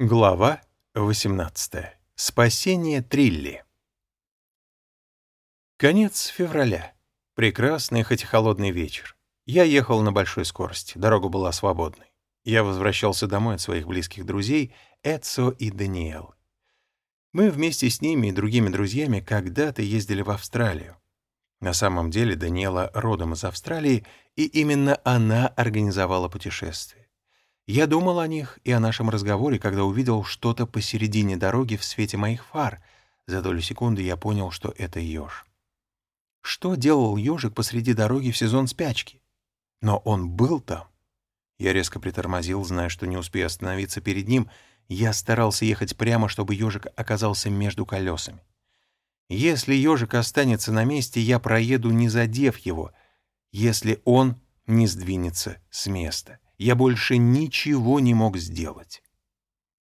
Глава 18. Спасение Трилли. Конец февраля. Прекрасный, хоть и холодный вечер. Я ехал на большой скорости, дорога была свободной. Я возвращался домой от своих близких друзей Эдсо и Даниэл. Мы вместе с ними и другими друзьями когда-то ездили в Австралию. На самом деле Даниэла родом из Австралии, и именно она организовала путешествие. Я думал о них и о нашем разговоре, когда увидел что-то посередине дороги в свете моих фар. За долю секунды я понял, что это еж. Что делал ежик посреди дороги в сезон спячки? Но он был там. Я резко притормозил, зная, что не успею остановиться перед ним. Я старался ехать прямо, чтобы ежик оказался между колесами. Если ежик останется на месте, я проеду, не задев его, если он не сдвинется с места. Я больше ничего не мог сделать.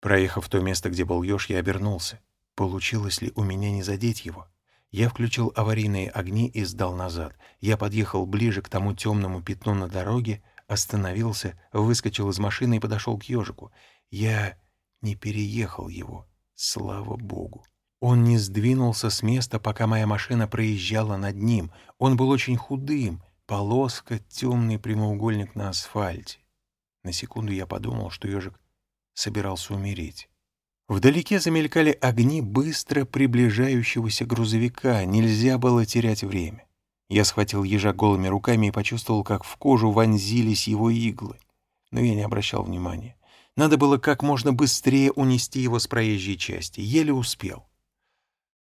Проехав то место, где был еж, я обернулся. Получилось ли у меня не задеть его? Я включил аварийные огни и сдал назад. Я подъехал ближе к тому темному пятну на дороге, остановился, выскочил из машины и подошел к ежику. Я не переехал его, слава богу. Он не сдвинулся с места, пока моя машина проезжала над ним. Он был очень худым, полоска, темный прямоугольник на асфальте. На секунду я подумал, что ежик собирался умереть. Вдалеке замелькали огни быстро приближающегося грузовика. Нельзя было терять время. Я схватил ежа голыми руками и почувствовал, как в кожу вонзились его иглы. Но я не обращал внимания. Надо было как можно быстрее унести его с проезжей части. Еле успел.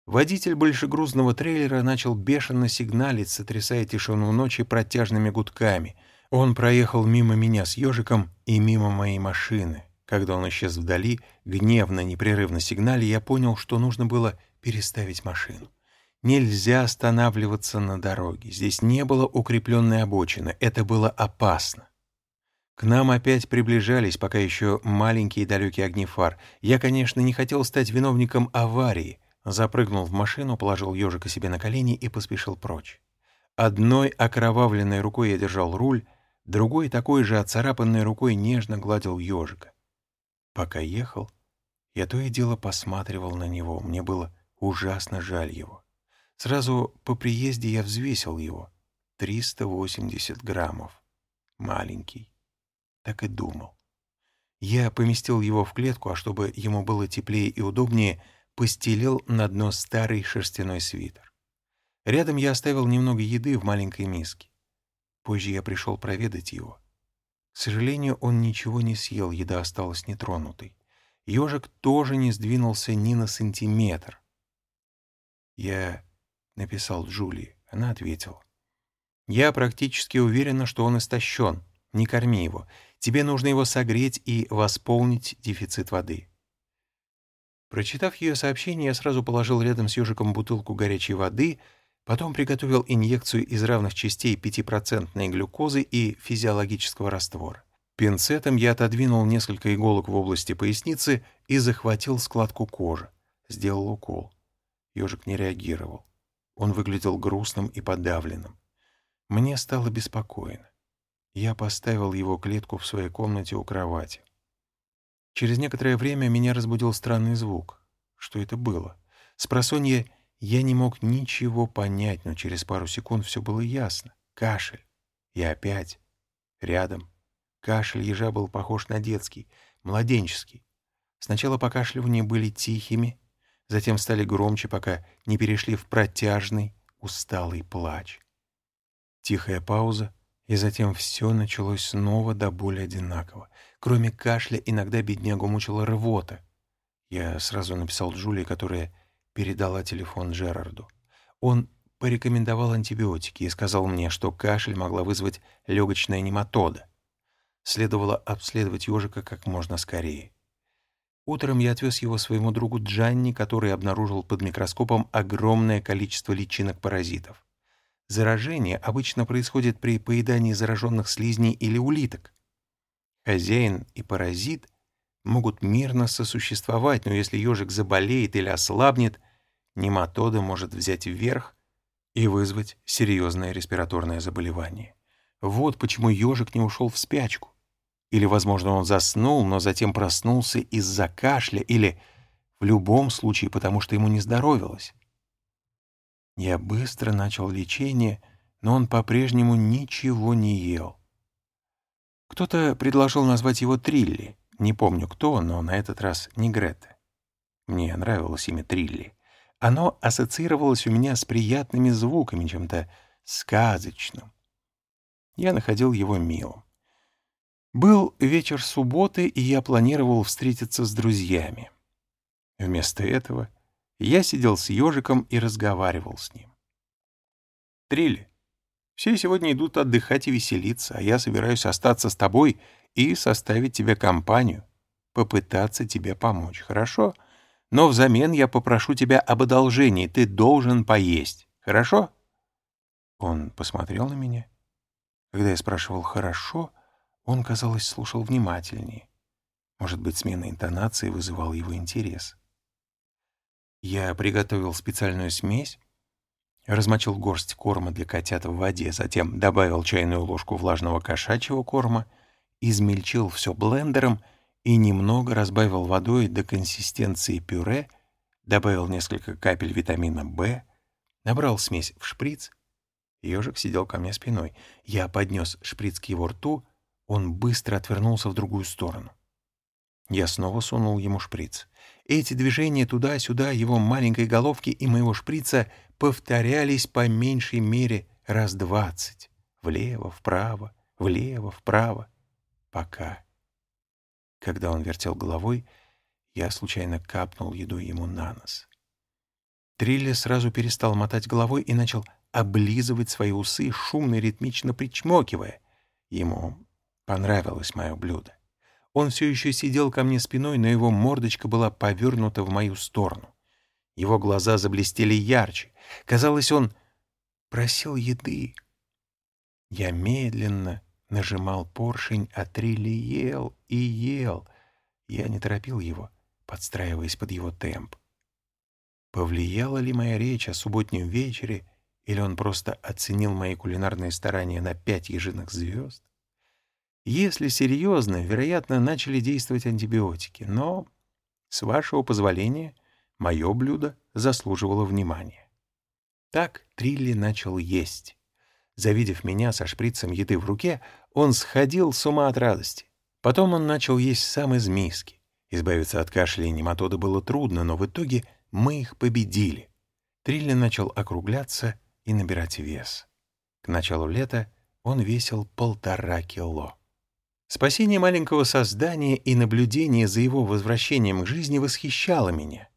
Водитель большегрузного трейлера начал бешено сигналить, сотрясая тишину ночи протяжными гудками — он проехал мимо меня с ежиком и мимо моей машины. Когда он исчез вдали, гневно, непрерывно сигнале, я понял, что нужно было переставить машину. Нельзя останавливаться на дороге. Здесь не было укрепленной обочины. Это было опасно. К нам опять приближались, пока еще маленькие далекие огни фар. Я, конечно, не хотел стать виновником аварии. Запрыгнул в машину, положил ежика себе на колени и поспешил прочь. Одной окровавленной рукой я держал руль, другой такой же оцарапанной рукой нежно гладил ежика. Пока ехал, я то и дело посматривал на него, мне было ужасно жаль его. Сразу по приезде я взвесил его. 380 граммов. Маленький. Так и думал. Я поместил его в клетку, а чтобы ему было теплее и удобнее, постелил на дно старый шерстяной свитер. Рядом я оставил немного еды в маленькой миске. Позже я пришел проведать его. К сожалению, он ничего не съел, еда осталась нетронутой. Ежик тоже не сдвинулся ни на сантиметр. Я написал Джулии. Она ответила. «Я практически уверена, что он истощен. Не корми его. Тебе нужно его согреть и восполнить дефицит воды». Прочитав ее сообщение, я сразу положил рядом с ежиком бутылку горячей воды — Потом приготовил инъекцию из равных частей 5% глюкозы и физиологического раствора. Пинцетом я отодвинул несколько иголок в области поясницы и захватил складку кожи. Сделал укол. Ежик не реагировал. Он выглядел грустным и подавленным. Мне стало беспокойно. Я поставил его клетку в своей комнате у кровати. Через некоторое время меня разбудил странный звук. Что это было? Спросонья я не мог ничего понять, но через пару секунд все было ясно. Кашель. И опять. Рядом. Кашель ежа был похож на детский, младенческий. Сначала покашливания были тихими, затем стали громче, пока не перешли в протяжный, усталый плач. Тихая пауза, и затем все началось снова до боли одинаково. Кроме кашля, иногда беднягу мучила рвота. Я сразу написал Джулии, которая передала телефон Джерарду. Он порекомендовал антибиотики и сказал мне, что кашель могла вызвать легочная нематода. Следовало обследовать ежика как можно скорее. Утром я отвез его своему другу Джанни, который обнаружил под микроскопом огромное количество личинок-паразитов. Заражение обычно происходит при поедании зараженных слизней или улиток. Хозяин и паразит могут мирно сосуществовать, но если ежик заболеет или ослабнет, нематода может взять вверх и вызвать серьезное респираторное заболевание. Вот почему ежик не ушел в спячку. Или, возможно, он заснул, но затем проснулся из-за кашля, или в любом случае, потому что ему не здоровилось. Я быстро начал лечение, но он по-прежнему ничего не ел. Кто-то предложил назвать его Трилли. Не помню кто, но на этот раз не Грета. Мне нравилось имя Трилли. Оно ассоциировалось у меня с приятными звуками, чем-то сказочным. Я находил его милым. Был вечер субботы, и я планировал встретиться с друзьями. Вместо этого я сидел с ежиком и разговаривал с ним. «Трилли, все сегодня идут отдыхать и веселиться, а я собираюсь остаться с тобой и составить тебе компанию, попытаться тебе помочь, хорошо? Но взамен я попрошу тебя об одолжении, ты должен поесть, хорошо?» Он посмотрел на меня. Когда я спрашивал «хорошо», он, казалось, слушал внимательнее. Может быть, смена интонации вызывала его интерес. Я приготовил специальную смесь, размочил горсть корма для котят в воде, затем добавил чайную ложку влажного кошачьего корма, измельчил все блендером и немного разбавил водой до консистенции пюре, добавил несколько капель витамина В, набрал смесь в шприц. Ежик сидел ко мне спиной. Я поднес шприц к его рту, он быстро отвернулся в другую сторону. Я снова сунул ему шприц. Эти движения туда-сюда его маленькой головки и моего шприца повторялись по меньшей мере раз двадцать. Влево, вправо, влево, вправо. Пока. Когда он вертел головой, я случайно капнул еду ему на нос. Трилли сразу перестал мотать головой и начал облизывать свои усы, шумно и ритмично причмокивая. Ему Понравилось мое блюдо. Он все еще сидел ко мне спиной, но его мордочка была повернута в мою сторону. Его глаза заблестели ярче. Казалось, он просил еды. Я медленно нажимал поршень, а Трилли ел и ел. Я не торопил его, подстраиваясь под его темп. Повлияла ли моя речь о субботнем вечере, или он просто оценил мои кулинарные старания на пять ежиных звезд? Если серьезно, вероятно, начали действовать антибиотики, но, с вашего позволения, мое блюдо заслуживало внимания. Так Трилли начал есть. Завидев меня со шприцем еды в руке, он сходил с ума от радости. Потом он начал есть сам из миски. Избавиться от кашля и нематода было трудно, но в итоге мы их победили. Трилли начал округляться и набирать вес. К началу лета он весил полтора кило. Спасение маленького создания и наблюдение за его возвращением к жизни восхищало меня.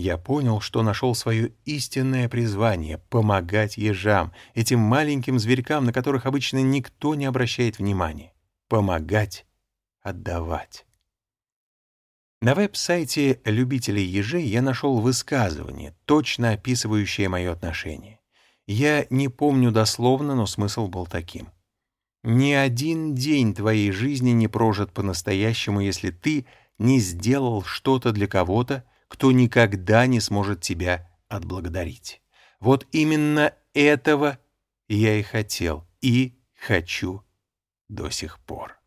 Я понял, что нашел свое истинное призвание — помогать ежам, этим маленьким зверькам, на которых обычно никто не обращает внимания. Помогать, отдавать. На веб-сайте любителей ежей я нашел высказывание, точно описывающее мое отношение. Я не помню дословно, но смысл был таким — ни один день твоей жизни не прожит по-настоящему, если ты не сделал что-то для кого-то, кто никогда не сможет тебя отблагодарить. Вот именно этого я и хотел, и хочу до сих пор.